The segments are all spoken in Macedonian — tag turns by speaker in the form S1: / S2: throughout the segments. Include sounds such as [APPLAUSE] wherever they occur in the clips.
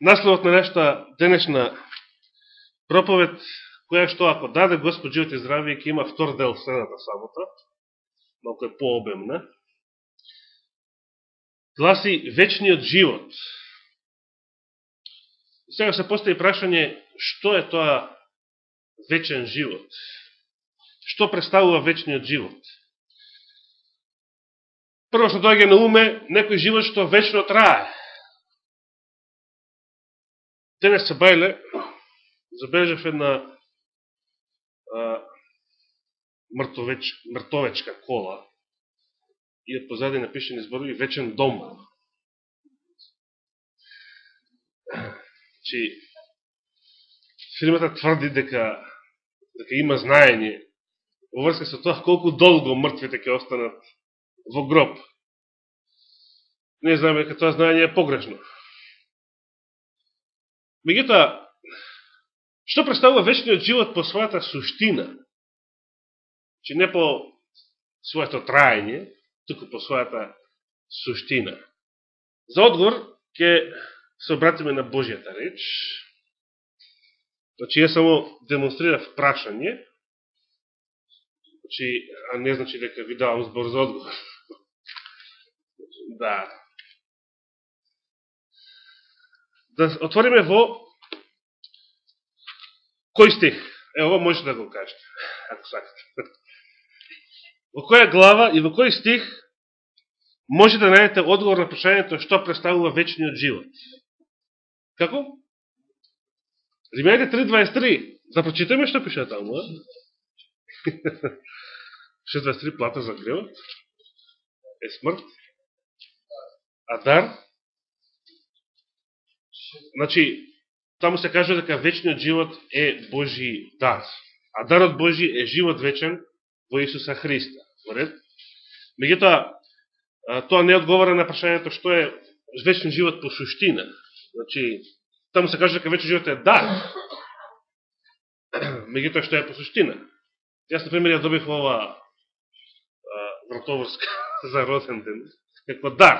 S1: насловот на нашата денешна проповед, која што ако даде Господ живот и здравие, ќе има втор дел следната сабота, малко е пообемна, гласи вечниот живот. Сега се постави прашање, што е тоа вечен живот? Што представува вечниот живот? Прво што дојге на уме, некој живот што вечно трае. Денес се бајле, забележав една а, мртовеч, мртовечка кола и од позади напишени зборови вечен дом. Чи, фирмата тврди дека, дека има знаење во врска со тоа колку долго мртвите ќе останат во гроб. Не знаеме дека тоа знаење е погрешно. Меѓутоа, што представува вечниот живот по својата суштина? Че не по своето трајање, туку по својата суштина. За одговор ќе се обратиме на Божијата реч. Значи, ја само демонстрирав прашање, значи, а не значи дека ви давам збор за одговор. [LAUGHS] Да. Да отвориме во кој стих? Е, ова можете да го кажете, ако сакате. Во која глава и во кој стих може да најдете одговор на прашањето што представува вечниот живот? Како? Римјаните 3.23. Да прочитаме што пише таму, а? [LAUGHS] 6.23 плата за гревот е смрт. А дар? Значи, таму се кажува дека вечниот живот е Божи дар. А дарот Божи е живот вечен во Исуса Христа. Поред? Меѓутоа, тоа не одговора на прашањето што е вечен живот по суштина. Значи, таму се кажува дека вечен живот е дар. [CLEARS THROAT] Меѓутоа, што е по суштина? Јас, на пример, ја добив ова вратоворска [LAUGHS] за роден ден, како дар.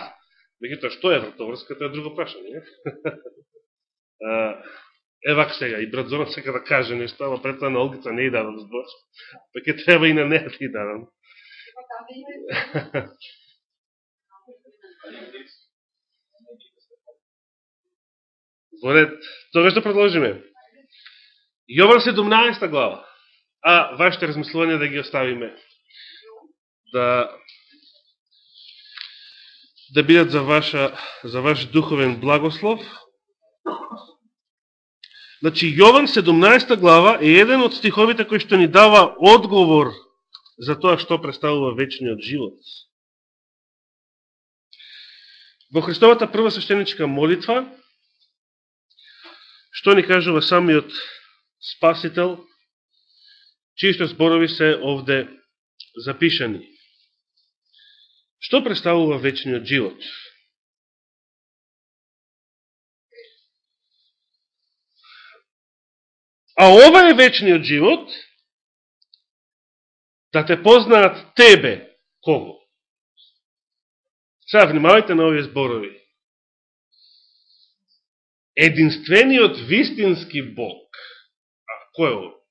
S1: Меѓутоа, што е вратоврска, тоа е друго прашање. Евак [LAUGHS] сега, и брат Зоран сека да каже нешто, ама пред тоа на Олгица не и давам збор, [LAUGHS] па ќе треба и на неја да и давам. [LAUGHS] Воред, тоа да што продолжиме. Јован 17 глава. А вашите размислувања да ги оставиме. Да да бидат за, ваша, за ваш духовен благослов. Значи, Јован 17 глава е еден од стиховите кој што ни дава одговор за тоа што представува вечниот живот. Во Христовата прва свещеничка молитва, што ни кажува самиот Спасител, чијсто зборови се овде запишани. Што представува вечниот живот? А ова е вечниот живот, да те познаат тебе, кого? Сега внимавајте на овие зборови. Единствениот вистински Бог. А кој е ово?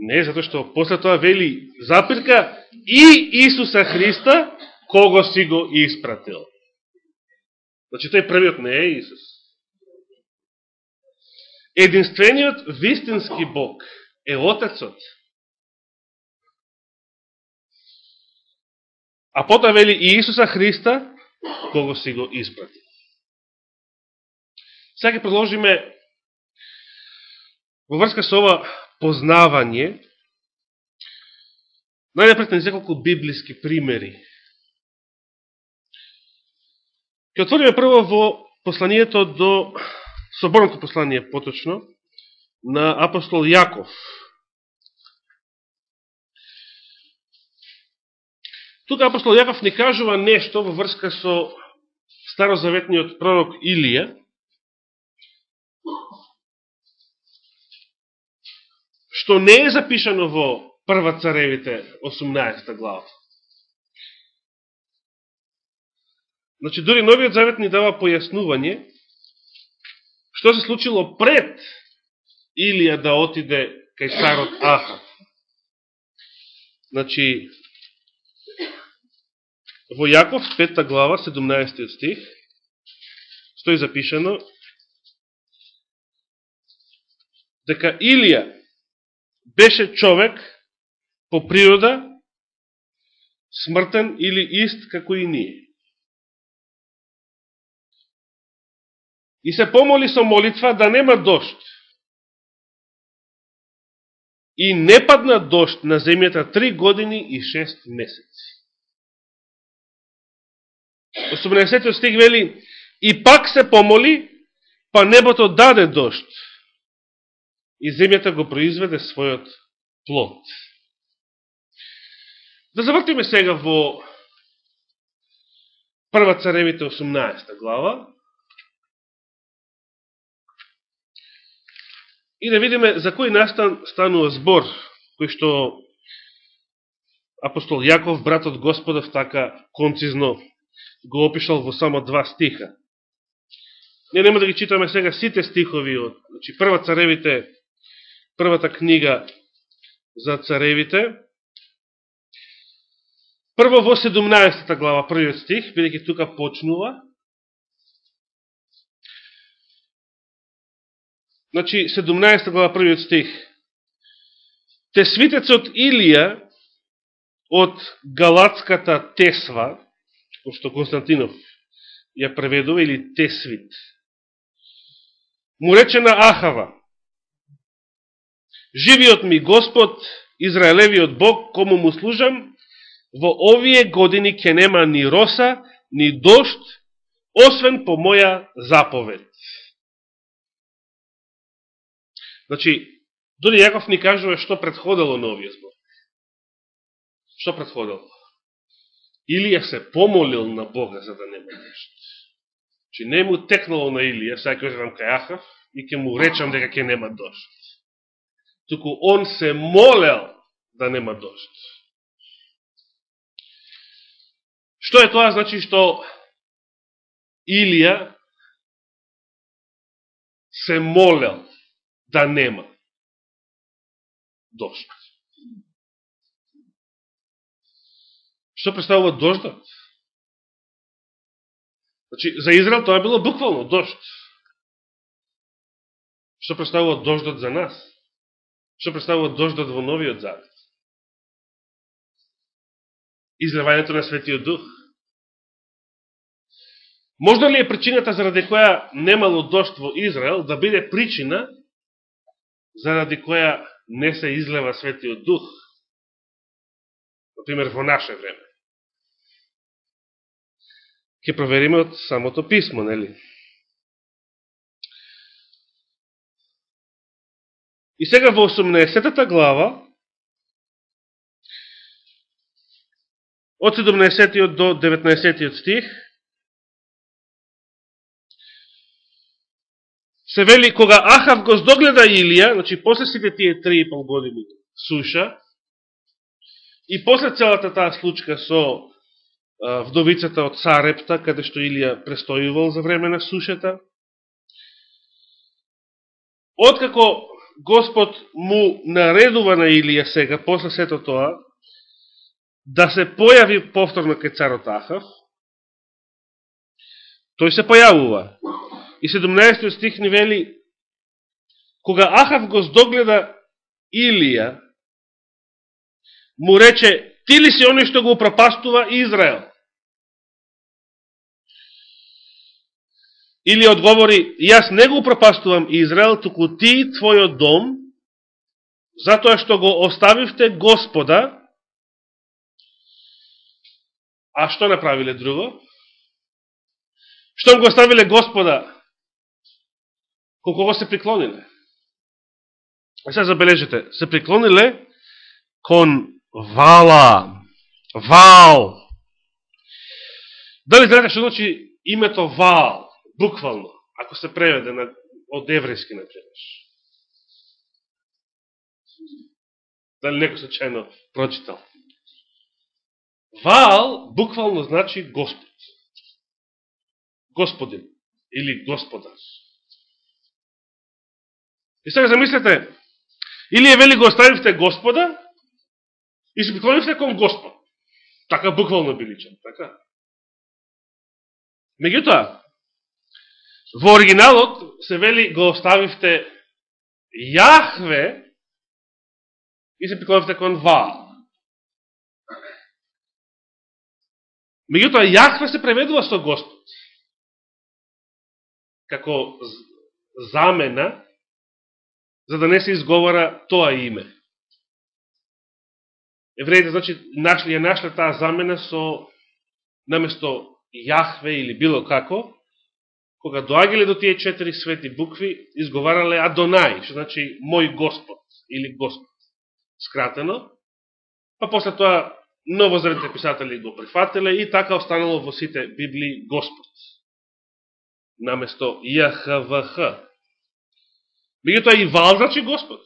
S1: Не, затоа што после тоа вели запирка и Исуса Христа, кого си го испратил. Значи, тој првиот не е Исус. Единствениот вистински Бог е Отецот. А потоа вели и Исуса Христа, кого си го испратил. Сега ќе продолжиме во врска со ова познавање, најнапред неколку библиски примери. Ке отвориме прво во посланието до Соборното послание поточно на апостол Јаков. Тука апостол Јаков не кажува нешто во врска со старозаветниот пророк Илија, што не е запишано во Прва царевите 18 глава. Значи, дори Новиот Завет ни дава појаснување што се случило пред Илија да отиде кај царот Ахав. Значи, во Јаков, 5 глава, 17 стих, стои запишено, дека Илија беше човек по природа смртен или ист како и ние. И се помоли со молитва да нема дошт. И не падна дошт на земјата три години и шест месеци. 18 стих вели, и пак се помоли, па небото даде дошт. И земјата го произведе својот плод. Да завртиме сега во Прва царевите 18 глава. И да видиме за кој настан станува збор, кој што апостол Јаков, братот Господов, така концизно го опишал во само два стиха. Не нема да ги читаме сега сите стихови од значи, прва царевите, првата книга за царевите, Прво во 17 глава, првиот стих, бидеќи тука почнува. Значи, 17 глава, првиот стих. Те свитецот Илија од галатската Тесва, што Константинов ја преведува, или Тесвит, му рече на Ахава, Живиот ми Господ, Израелевиот Бог, кому му служам, во овие години ќе нема ни роса, ни дошт, освен по моја заповед. Значи, дори Јаков ни кажува што предходело на овие збор. Што предходело? Илија се помолил на Бога за да нема дошт. Че значи, не му текнало на Илија, сега ќе ожевам кај Ахав, и ќе му речам дека ќе нема дошт. Туку он се молел да нема дошт. Што е тоа? Значи што Илија се молел да нема дожд. Што представува дождот? Значи, за Израел тоа било буквално дожд. Што представува дождот за нас? Што представува дождот во Новиот Завет? излевањето на Светиот Дух. Можна ли е причината заради која немало дожд во Израел да биде причина заради која не се излева Светиот Дух? Например, во наше време. Ке провериме од самото писмо, нели? И сега во 18 глава од 17 до 19 стих, се вели, кога Ахав го здогледа Илија, значи после сите тие 3,5 години суша, и после целата таа случка со вдовицата од Сарепта, каде што Илија престојувал за време на сушата, откако Господ му наредува на Илија сега, после сето тоа, да се појави повторно кај царот Ахав, тој се појавува. И 17 стих ни вели, кога Ахав го здогледа Илија, му рече, ти ли си оној што го пропастува Израел? Или одговори, јас не го пропастувам Израел, туку ти, твојот дом, затоа што го оставивте Господа, А што направиле друго? Што го оставиле Господа? Кон кого се приклониле? А сега забележите, се приклониле кон Вала. Вал. Дали знаете што значи името Вал? Буквално, ако се преведе на, од еврејски например. Дали некој случајно прочитал? Ваал буквално значи Господ. Господин или Господар. И сега замислете, или е вели го оставивте Господа и се приклонивте кон Господ. Така буквално биличен, така? Меѓутоа, во оригиналот се вели го оставивте Јахве и се приклонивте кон Ваал. Меѓутоа, Јахве се преведува со Господ. Како замена, за да не се изговора тоа име. Евреите, значи, нашли, ја нашли таа замена со наместо Јахве или било како, кога доаѓале до тие четири свети букви, изговарале Адонај, што значи мој Господ или Господ. Скратено, па после тоа новозредните писатели го прифателе и така останало во сите Библии Господ. Наместо ЙХВХ. Меѓутоа и Вал значи Господ.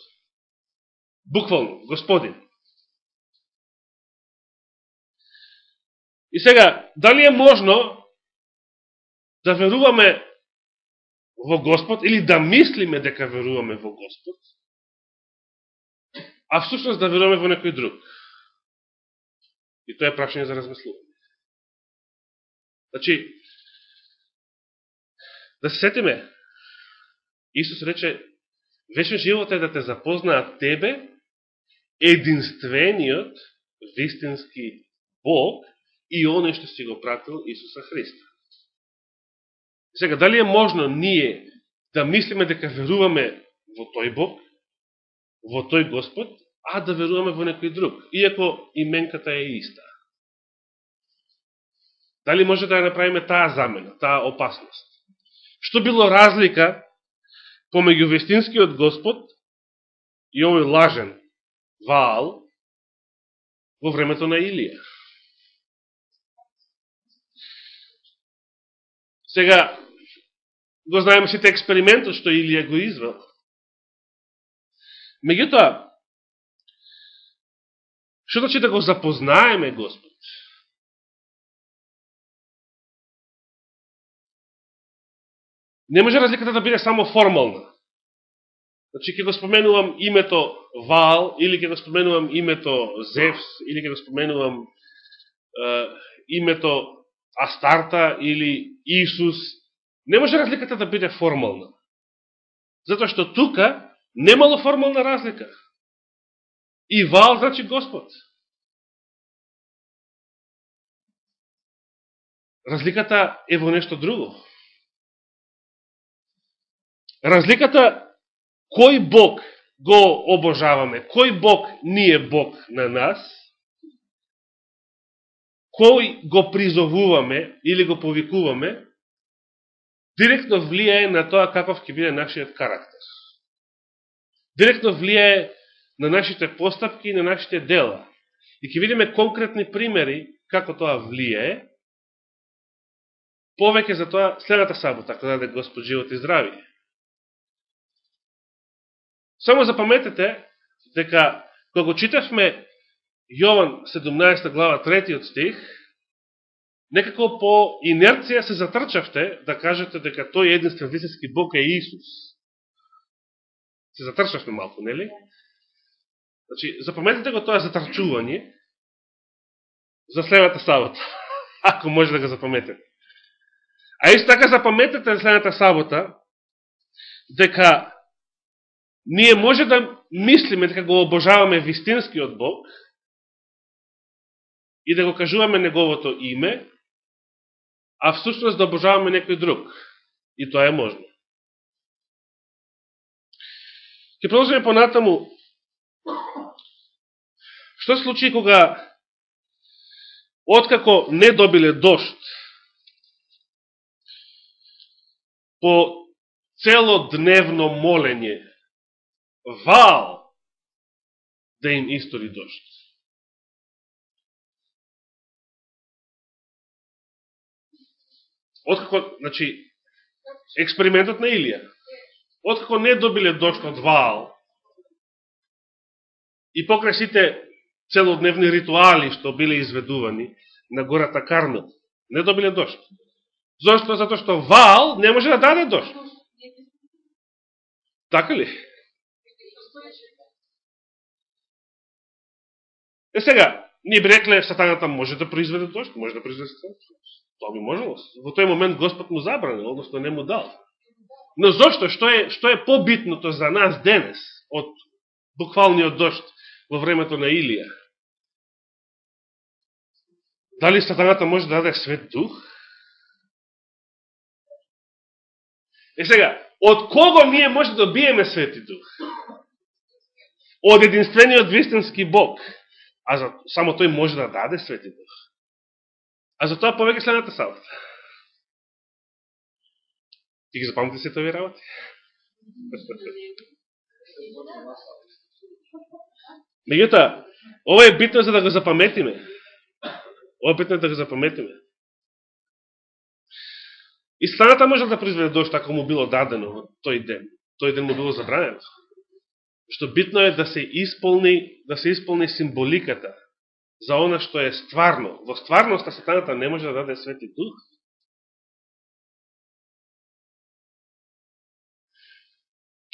S1: Буквално, Господин. И сега, дали е можно да веруваме во Господ или да мислиме дека веруваме во Господ, а всушност да веруваме во некој друг? И тоа е прашање за размислување. Значи, да се сетиме, Исус рече, вечен живот е да те запознаат тебе, единствениот, вистински Бог и оне што си го пратил Исуса Христа. Сега, дали е можно ние да мислиме дека веруваме во тој Бог, во тој Господ, а да веруваме во некој друг, иако именката е иста. Дали може да ја направиме таа замена, таа опасност? Што било разлика помеѓу вестинскиот Господ и овој лажен Ваал во времето на Илија? Сега, го знаеме сите експериментот што Илија го извел. Меѓутоа, Што значи да го запознаеме Господ? Не може разликата да биде само формална. Значи, ќе го споменувам името Вал, или ќе го споменувам името Зевс, или ќе го споменувам е, името Астарта, или Исус. Не може разликата да биде формална. Затоа што тука немало формална разлика. И Вал значи Господ. Разликата е во нешто друго. Разликата кој Бог го обожаваме, кој Бог ни е Бог на нас, кој го призовуваме или го повикуваме, директно влијае на тоа каков ќе биде нашиот карактер. Директно влијае на нашите постапки и на нашите дела. И ќе видиме конкретни примери како тоа влијае, повеќе за тоа следната сабота, ако даде Господ живот и здрави. Само запаметете дека кога го читавме Јован 17 глава 3 стих, некако по инерција се затрчавте да кажете дека тој единствен вистински Бог е Исус. Се затрчавме малку, нели? Значи, запаметете го тоа затрчување за следната сабота, [LAUGHS] ако може да го запаметете. А исто така запаметете за следната сабота, дека ние може да мислиме дека го обожаваме вистинскиот Бог и да го кажуваме Неговото име, а всушност да обожаваме некој друг. И тоа е можно. Ке продолжиме понатаму Што се случи кога откако не добиле дошт по целодневно молење вал да им истори дошт? Откако, значи, експериментот на Илија. Откако не добиле дошто од Ваал, и покрај сите целодневни ритуали што биле изведувани на гората Кармел. Не добиле дошт. Зошто? Зато што Ваал не може да даде дошт. Така ли? Е сега, ние би рекле, сатаната може да произведе дошт, може да произведе сатаната. Тоа би можело. Во тој момент Господ му забранил, односно не му дал. Но зошто? Што е, што е побитното за нас денес од буквалниот дошт во времето на Илија? Дали сатаната може да даде свет дух? Е сега, од кого ние може да добиеме свети дух? Од единствениот вистински Бог. А за, само тој може да даде свети дух. А за тоа повеќе следната сабота. Ти ги запамтите се тови работи? Меѓутоа, ова е битно за да го запаметиме. Ова е битно да го запаметиме. И станата може да произведе дошт ако му било дадено тој ден. Тој ден му било забранено. Што битно е да се исполни, да се исполни символиката за она што е стварно. Во стварноста сатаната не може да даде свети дух.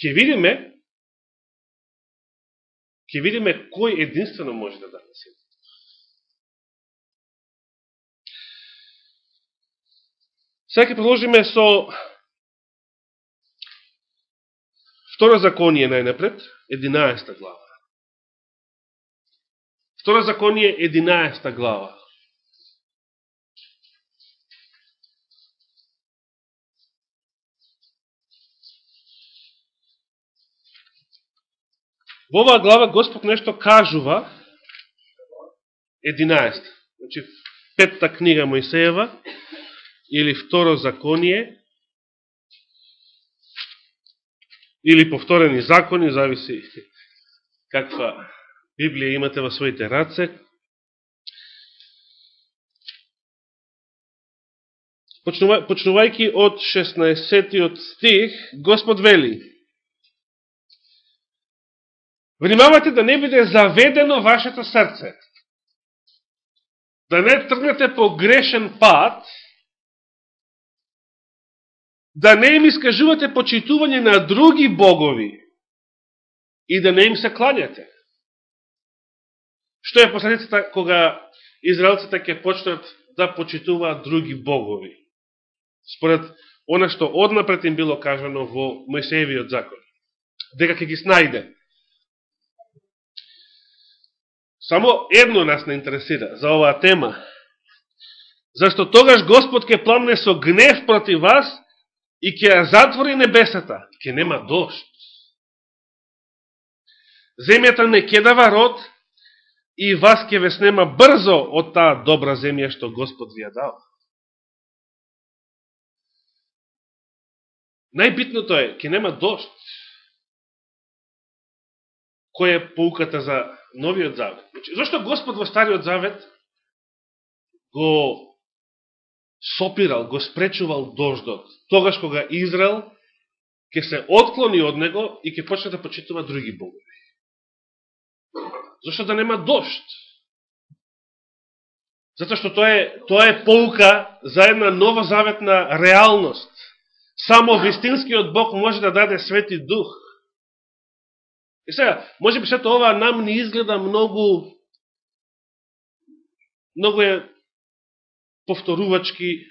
S1: Ке видиме ќе видиме кој единствено може да даде свети дух. Сега ќе продолжиме со Втора законие најнапред, 11 глава. Втора законие, 11 глава. Во оваа глава Господ нешто кажува 11. Значи, петта книга Моисеева или второ законие или повторени закони, зависи каква Библија имате во своите раце. Почнувајќи од 16 стих, Господ вели Внимавате да не биде заведено вашето срце, да не тргнете по грешен пат, да не им искажувате почитување на други богови и да не им се кланяте. Што е последицата кога израелците ќе почнат да почитуваат други богови? Според она што однапред им било кажано во Мојсеевиот закон. Дека ќе ги снајде. Само едно нас не интересира за оваа тема. Зашто тогаш Господ ќе пламне со гнев против вас и ќе ја затвори небесата, ќе нема дошт. Земјата не ќе дава род и вас ќе ве снема брзо од таа добра земја што Господ ви ја дава. Најбитното е, ќе нема дошт. Кој е поуката за новиот завет? Значи, зошто Господ во Стариот завет го сопирал, го спречувал дождот, тогаш кога Израел ќе се отклони од него и ќе почне да почитува други богови. Зошто да нема дошт? Затоа што тоа е, тоа е полука за една нова заветна реалност. Само вистинскиот Бог може да даде свети дух. И сега, може би сето ова нам не изгледа многу многу е повторувачки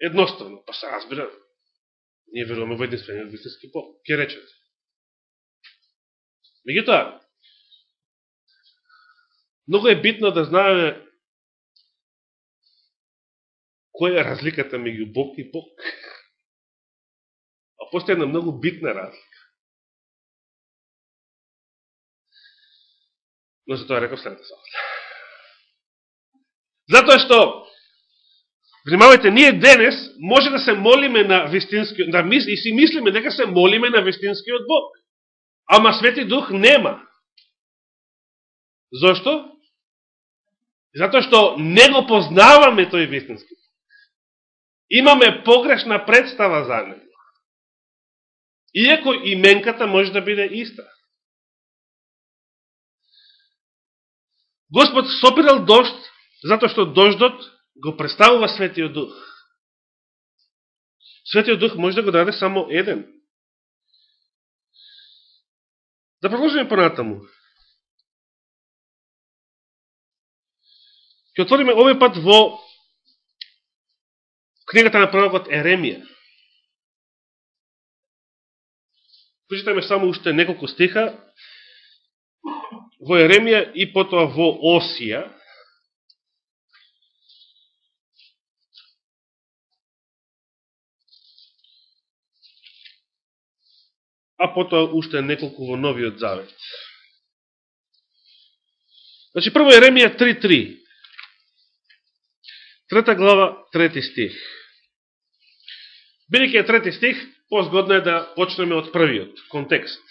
S1: едноставно. Па се разбира, ние веруваме во единствениот вистински Бог. Ке речете. Меѓутоа, Многу е битно да знаеме која е разликата меѓу Бог и Бог. А постоја една многу битна разлика. Но за тоа реков следната сабата. Затоа што, внимавајте, ние денес може да се молиме на вистинскиот, да мис, и си мислиме дека се молиме на вистинскиот Бог. Ама Свети Дух нема. Зошто? Затоа што не го познаваме тој вистински. Имаме погрешна представа за него. Иако именката може да биде иста. Господ сопирал дошт затоа што дождот го представува Светиот Дух. Светиот Дух може да го даде само еден. Да продолжиме понатаму. Ке отвориме овој пат во книгата на пророкот Еремија. Прочитаме само уште неколку стиха во Еремија и потоа во Осија. А потоа уште неколку во Новиот Завет. Значи, прво Еремија 3.3. Трета глава, трети стих. Бидеќи е трети стих, позгодно е да почнеме од првиот контекст.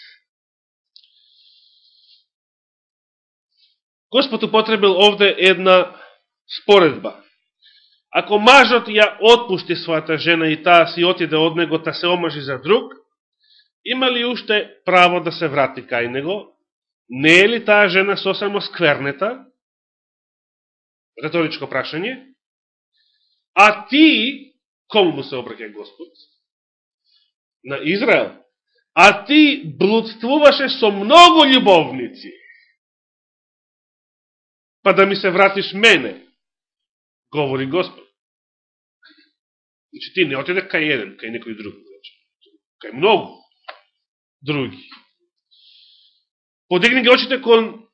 S1: Господ употребил овде една споредба. Ако мажот ја отпушти својата жена и таа си отиде од него, та се омажи за друг, има ли уште право да се врати кај него? Не е ли таа жена сосемо сквернета? Реторичко прашање. А ти, кому му се обраќа Господ? На Израел. А ти блудствуваше со многу љубовници. Па да ми се вратиш мене, говори Господ. Значи ти не отиде кај еден, кај некој друг. Значи, кај многу други. Подигни ги очите кон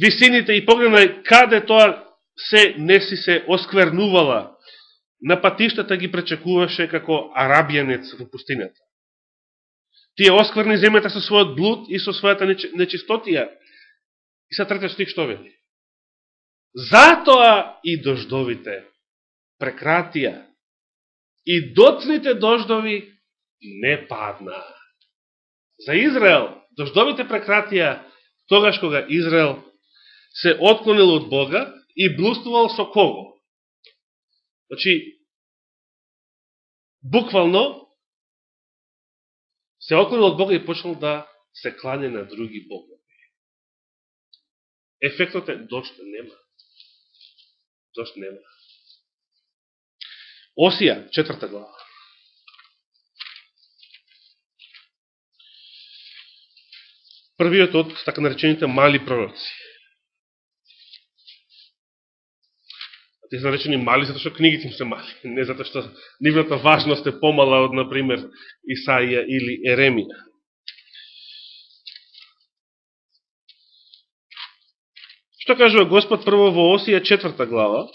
S1: висините и погледнај каде тоа се не си се осквернувала, на патиштата ги пречекуваше како арабијанец во пустинята. Тие оскверни земјата со својот блуд и со својата нечистотија. И са трета стих што вели? Затоа и дождовите прекратија и доцните дождови не паднаа. За Израел дождовите прекратија тогаш кога Израел се отклонил од Бога и блуствувал со кого? Значи, буквално се отклонил од Бога и почнал да се клане на други богови. Ефектот е дошто нема. Дошто нема. Осија, четврта глава. Првиот од така наречените мали пророци. Те се наречени мали затоа што книгите им се мали, [LAUGHS] не затоа што нивната важност е помала од, например, Исаија или Еремија. Што кажува Господ прво во Осија четврта глава?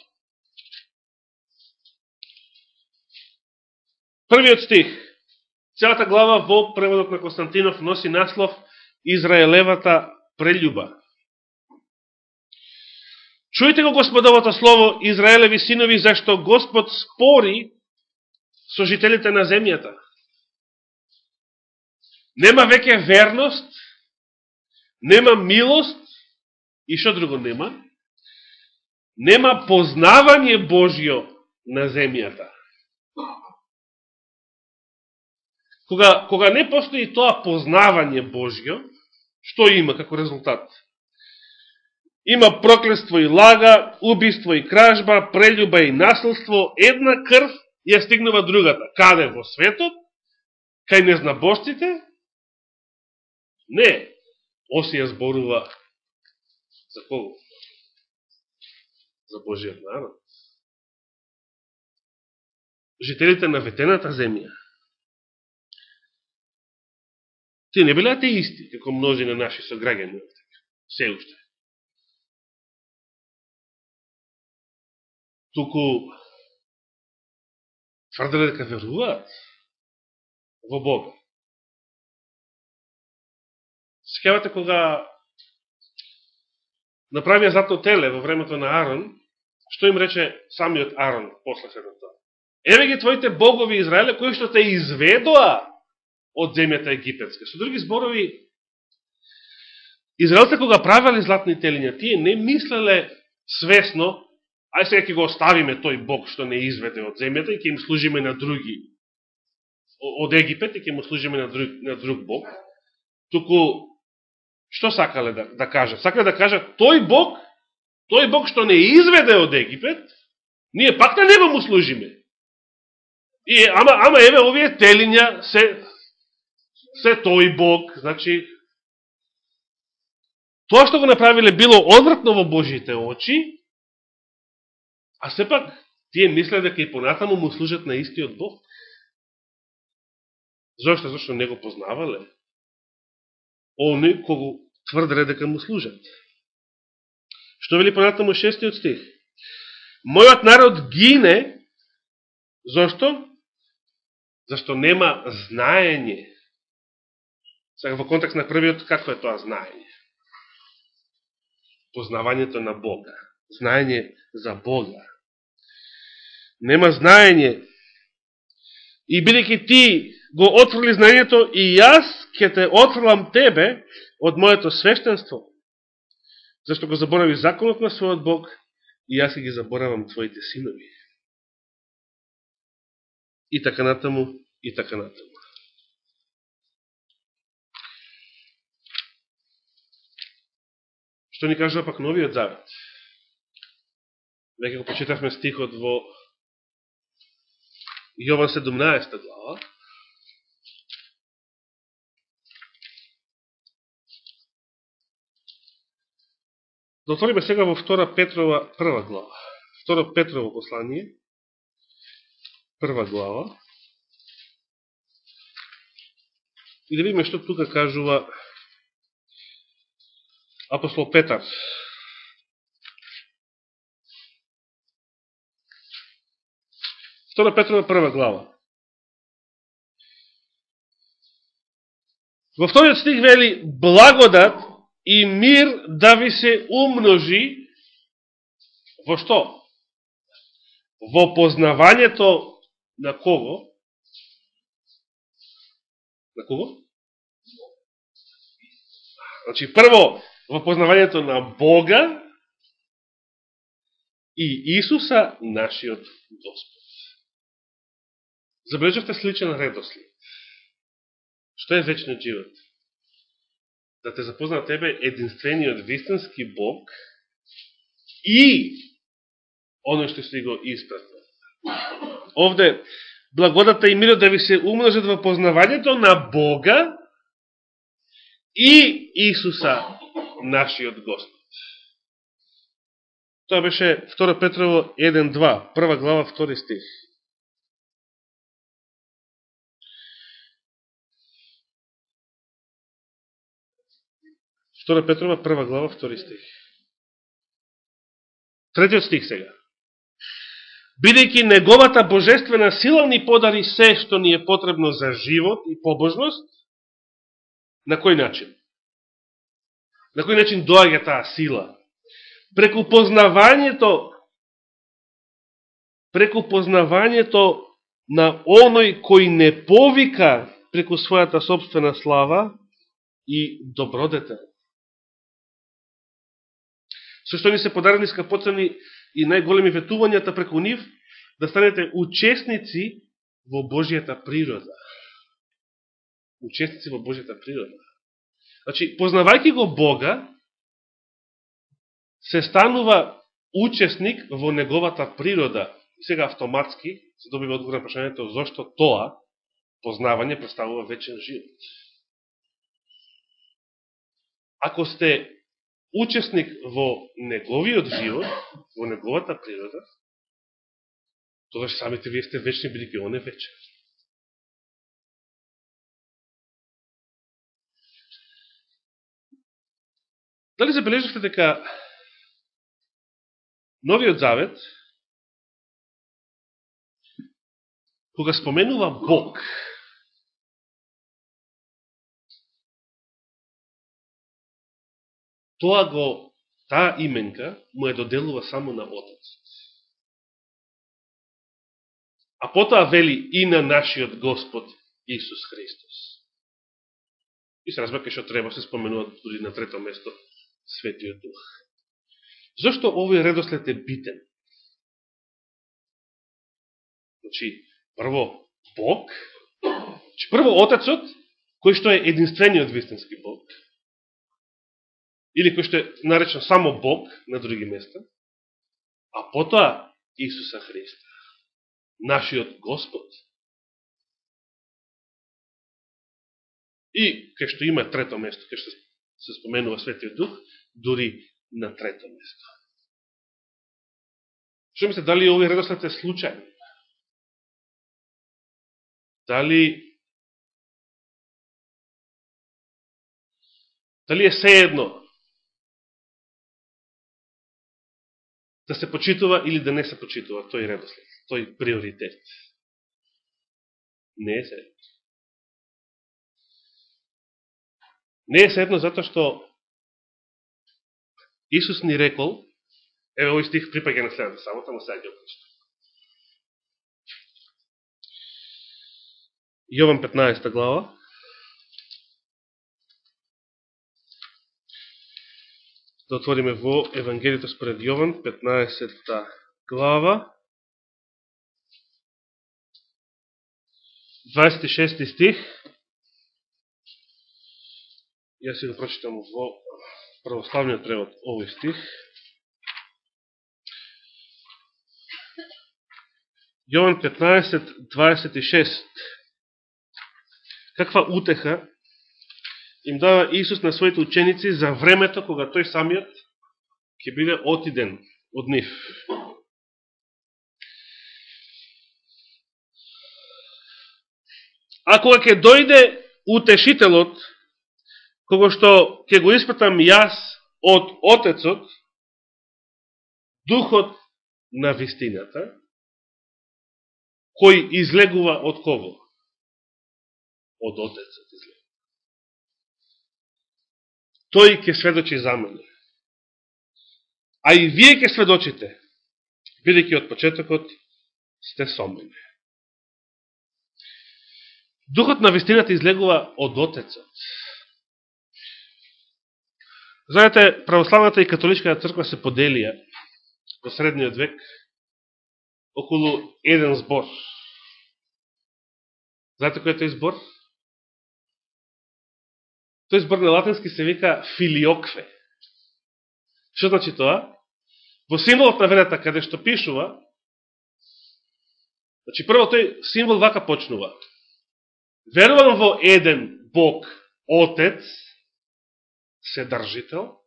S1: Првиот стих. Целата глава во преводот на Константинов носи наслов Израелевата прелюба. Чујте го Господовото слово, Израелеви синови, зашто Господ спори со жителите на земјата. Нема веќе верност, нема милост, и што друго нема? Нема познавање Божјо на земјата. Кога, кога не постои тоа познавање Божјо, што има како резултат? Има проклество и лага, убиство и кражба, прелюба и наследство, една крв ја стигнува другата. Каде во светот? Кај незнабожците? Не. Осија зборува за кого? За Божиот народ. Жителите на ветената земја. Тие не биле атеисти, како множи на наши сограѓани. Се уште. туку тврделе дека веруваат во Бога. Секавате кога направија зато теле во времето на Арон, што им рече самиот Арон после се тоа? Еве ги твоите богови Израеле кои што те изведоа од земјата египетска. Со други зборови, Израелците кога правеле златни телиња, тие не мислеле свесно ај сега ќе го оставиме тој Бог што не изведе од земјата и ќе им служиме на други од Египет и ќе му служиме на друг, на друг Бог. Туку, што сакале да, да кажат? Сакале да кажат тој Бог, тој Бог што не изведе од Египет, ние пак на него му служиме. И, ама, ама еве, овие телиња се, се тој Бог, значи, тоа што го направиле било одвратно во Божите очи, а сепак, тие мисле дека и понатаму му служат на истиот Бог. Зошто? Зошто не го познавале? Они кого тврделе дека му служат. Што вели понатаму шестиот стих? Мојот народ гине, зошто? Зашто нема знаење. Сега во контекст на првиот, какво е тоа знаење? Познавањето на Бога. Знаење за Бога. Нема знаење. И бидеќи ти го отврли знаењето и јас ќе те отврлам тебе од моето свештенство. Зашто го заборави законот на својот Бог и јас ги заборавам твоите синови. И така натаму, и така натаму. Што ни кажува пак новиот завет? Веќе го почитавме стихот во Јован 17 глава. Да отвориме сега во 2 Петрова прва глава. 2 Петрово послание, прва глава. И да видиме што тука кажува апостол Петар. Втора Петрова прва глава. Во вториот стих вели благодат и мир да ви се умножи во што? Во познавањето на кого? На кого? Значи, прво, во познавањето на Бога и Исуса, нашиот Господ. Забележавте сличен редослед. Што е вечниот живот? да те запозна тебе единствениот вистински Бог и оно што си го испратил. Овде, благодата и мирот да ви се умножат во познавањето на Бога и Исуса, нашиот Господ. Тоа беше 2 Петрово 1.2, прва глава, втори стих. 2 Петрова, прва глава, втори стих. Третиот стих сега. Бидејќи неговата божествена сила ни подари се што ни е потребно за живот и побожност, на кој начин? На кој начин доаѓа таа сила? Преку познавањето преку познавањето на оној кој не повика преку својата собствена слава и добродетел со што ни се подарени скапоцени и најголеми ветувањата преку нив, да станете учесници во Божијата природа. Учесници во Божијата природа. Значи, познавајќи го Бога, се станува учесник во неговата природа. И сега автоматски се да добива одговор на прашањето зашто тоа познавање представува вечен живот. Ако сте учесник во неговиот живот, во неговата природа, тогаш самите вие сте вечни, бидеќи он е вечен. Дали забележавте дека Новиот Завет, кога споменува Бог, тоа го, таа именка му е доделува само на Отецот. А потоа вели и на нашиот Господ Исус Христос. И се разбака што треба се споменува дури на трето место Светиот Дух. Зошто овој редослед е битен? Значи, прво Бог, значи, прво Отецот, кој што е единствениот вистински Бог, или кој што е наречен само Бог на други места, а потоа Исуса Христа, нашиот Господ. И кај што има трето место, кај што се споменува Светиот Дух, дури на трето место. Што мисле, дали овој редослед е случајен? Дали Дали е едно да се почитува или да не се почитува тој редослед, тој приоритет. Не е едно. Не е седно затоа што Исус ни рекол, еве овој стих припаѓа на следната само но сега ги Јован 15 глава, да отвориме во Евангелието според Јован, 15 глава, 26 стих. Јас си го прочитам во православниот превод овој стих. Јован 15:26 Каква утеха им дава Исус на своите ученици за времето кога тој самиот ќе биде отиден од нив. А кога ќе дојде утешителот, кога што ќе го испратам јас од Отецот, духот на вистината, кој излегува од кого? Од Отецот излегува тој ќе сведочи за мене. А и вие ќе сведочите, бидејќи од почетокот сте со мене. Духот на вистината излегува од Отецот. Знаете, православната и католичката црква се поделија во средниот век околу еден збор. Знаете кој е тој збор? Тој збор на латински се вика филиокве. Што значи тоа? Во символот на вената каде што пишува, значи прво тој символ вака почнува. Верувам во еден Бог, Отец, Седржител,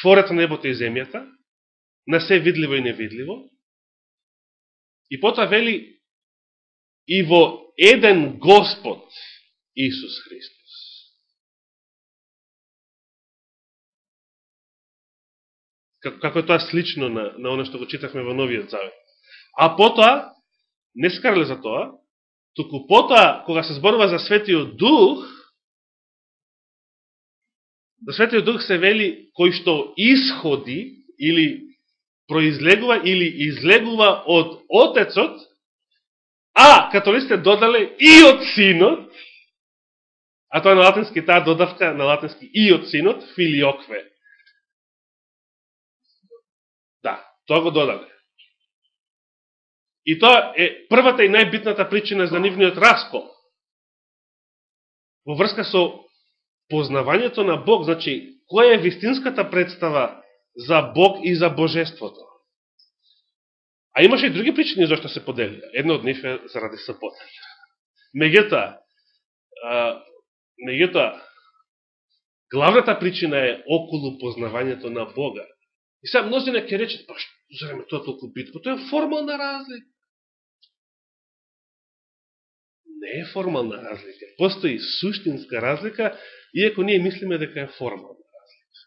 S1: Творец на небото и земјата, на се видливо и невидливо, и потоа вели и во еден Господ, Исус Христос. Како, како е тоа слично на, на оно што го читавме во Новиот Завет. А потоа, не скарале за тоа, туку потоа, кога се зборува за Светиот Дух, На Светиот Дух се вели кој што исходи или произлегува или излегува од Отецот, а католиците додале и од Синот, А тоа на латински, таа додавка на латински и од синот, филиокве. Да, тоа го додаде. И тоа е првата и најбитната причина за нивниот раскол. Во врска со познавањето на Бог, значи, која е вистинската представа за Бог и за Божеството? А имаше и други причини зашто се поделија. Една од нив е заради сапота. Меѓутоа, Меѓутоа, главната причина е околу познавањето на Бога. И сега мнозина ќе речат, па што зареме тоа толку битко? Тоа е формална разлика. Не е формална разлика. Постои суштинска разлика, иако ние мислиме дека е формална разлика.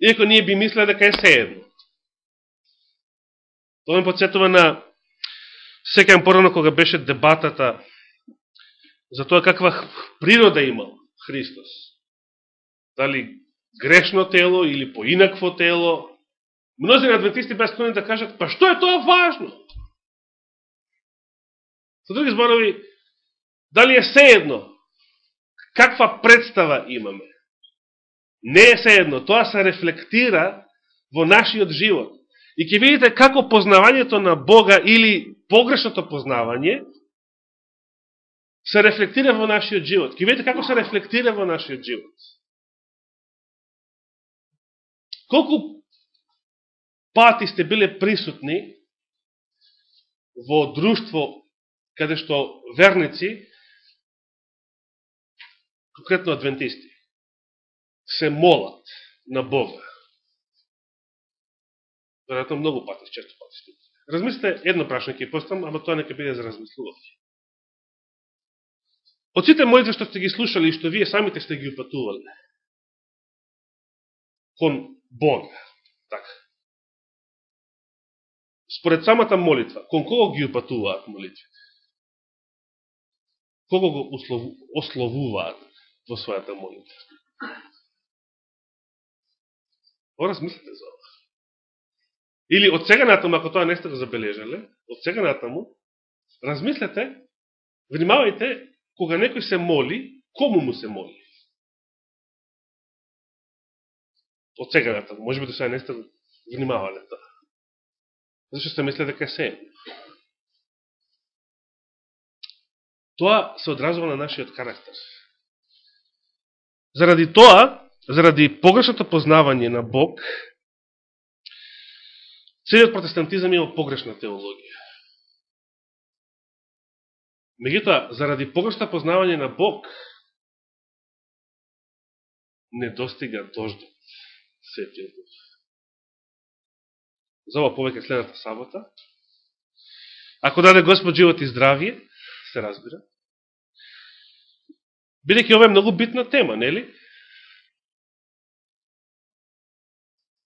S1: Иако ние би мисле дека е сеедно. Тоа ме подсетува на секајам порано кога беше дебатата за тоа каква природа имал Христос. Дали грешно тело или поинакво тело. Мнози на адвентисти беа склонени да кажат, па што е тоа важно? Со други зборови, дали е сеедно каква представа имаме? Не е едно, тоа се рефлектира во нашиот живот. И ќе видите како познавањето на Бога или погрешното познавање се рефлектира во нашиот живот. Ке видите како се рефлектира во нашиот живот. Колку пати сте биле присутни во друштво каде што верници конкретно адвентисти, се молат на Бога. Вероятно многу пати, често пати. Размислите, едно прашање ќе постам, ама тоа нека биде за размислување. Од сите молитви што сте ги слушали и што вие самите сте ги упатували кон Бога, така. Според самата молитва, кон кого ги упатуваат молитвите? Кого го ословуваат во својата молитва? Поразмислите за ова. Или од сега натаму, ако тоа не сте го да забележале, од сега натаму, размислете, внимавајте, кога некој се моли, кому му се моли? Од сега натаму, може би до сега не сте внимавале тоа. Зашто сте мисле дека се Тоа се одразува на нашиот карактер. Заради тоа, заради погрешното познавање на Бог, целиот протестантизам има погрешна теологија. Мегутоа, заради погрешно познавање на Бог, не достига дождот светиот Бог. За ова повеќе следната сабота. Ако даде Господ живот и здравие, се разбира. Бидеќи ова е многу битна тема, нели?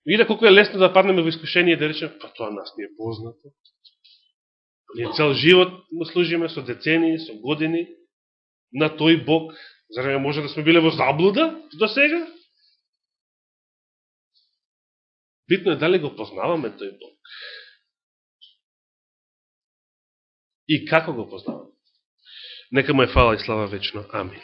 S1: Виде да колко е лесно да паднеме во искушение да речем, па тоа нас не е познато. Ние цел живот му служиме со децени, со години на тој Бог. Зарем може да сме биле во заблуда до сега? Битно е дали го познаваме тој Бог. И како го познаваме. Нека му е фала и слава вечно. Амин.